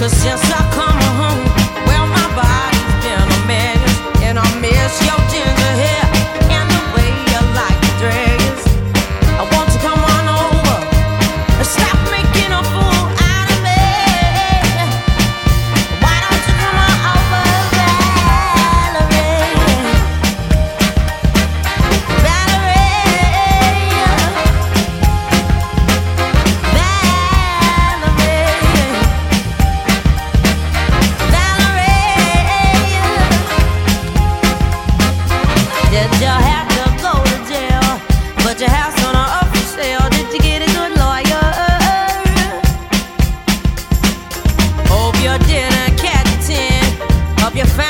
Cause yes I come you find